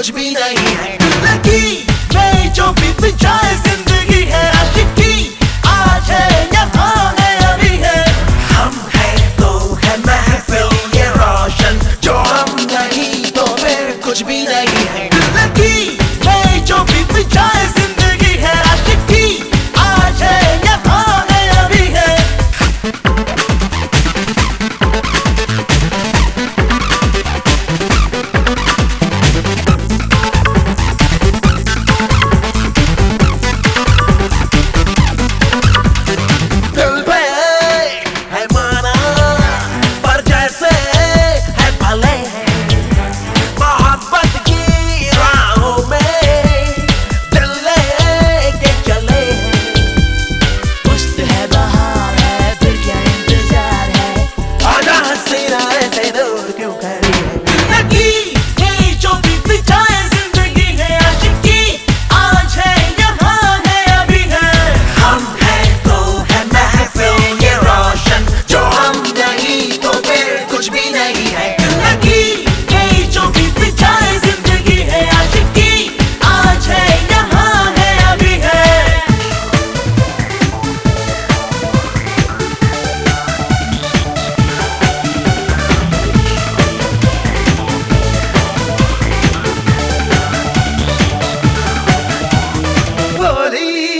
कुछ भी नहीं है लगी मेरी जो बीत जाए ज़िंदगी है आशिकी आज है यहाँ है अभी है हम है तो है महफिल ये रोशन जो हम नहीं तो फिर कुछ भी नहीं है Maria.